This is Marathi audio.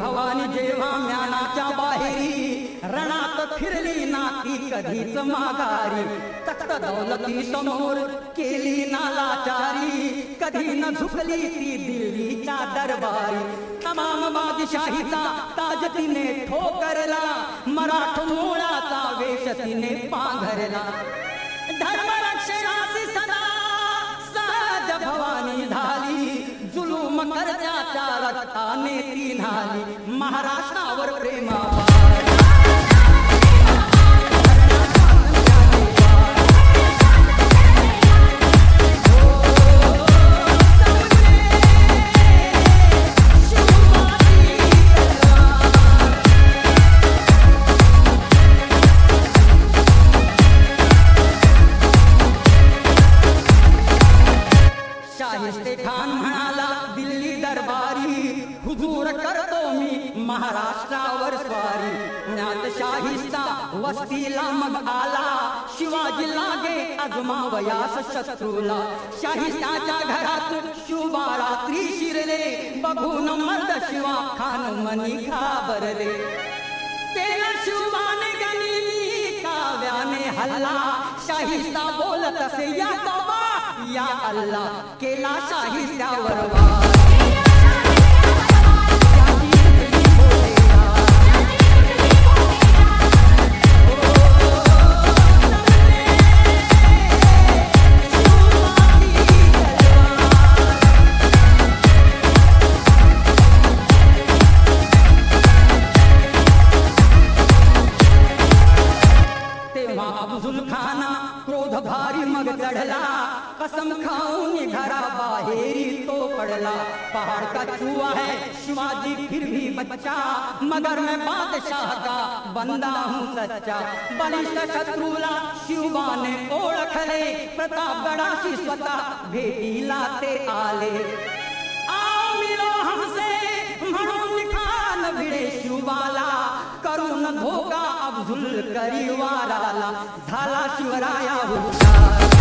भवानी जेव्हा म्यानाच्या बाहेरी रणात फिरली नाती कधीच माघारी तक्त दौलती समोर केली नालाचारी कधी न झुकली ती दिल्लीच्या दरबारी. तमाम बादशाहीचा ताज तिने ठोकरला मराठ मुळाचा वेश तिने पांघरला. धर्मरक्षणासी करण्याच्या रक्ताने ती न्हाली महाराष्ट्रावर प्रेमा करतो मी महाराष्ट्रावर स्वारी. पुण्यात शाहिस्ता वस्तीला मग आला. शिवाजी लागे अजमावयास शत्रूला. शाहिस्ताच्या घरात शुभा रात्री शिरले. बघून मर्द शिवा खान मनी घाबरले. केला शिवाने गनिमी काव्याने हल्ला. शाहिस्ता बोलत असे या बाबा या अल्ला. केला शाहिस्त्यावर वा चढला कसम खाऊन घरा बाहेरी तो पडला। पहाड़ का चूहा है, शिवाजी, फिर भी बच्चा। मगर मैं बादशाह का बंदा हूँ सच्चा। बलिष्ठ शत्रुला शिवबा ने ओळखले प्रतापगडाशी स्वतः भेटीला ते आले। आओ मिलो हमसे खान भिडे शिवबाला करून धोका अब्दुल करीवाराला झाला शिवराया हुशार